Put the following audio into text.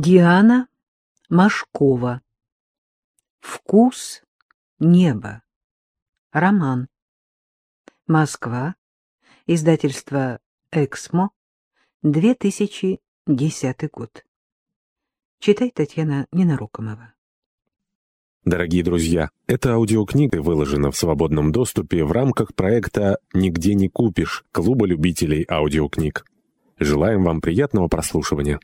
Диана Машкова. Вкус неба. Роман. Москва. Издательство «Эксмо», 2010 год. Читает Татьяна Ненарокомова. Дорогие друзья, эта аудиокнига выложена в свободном доступе в рамках проекта «Нигде не купишь» Клуба любителей аудиокниг. Желаем вам приятного прослушивания.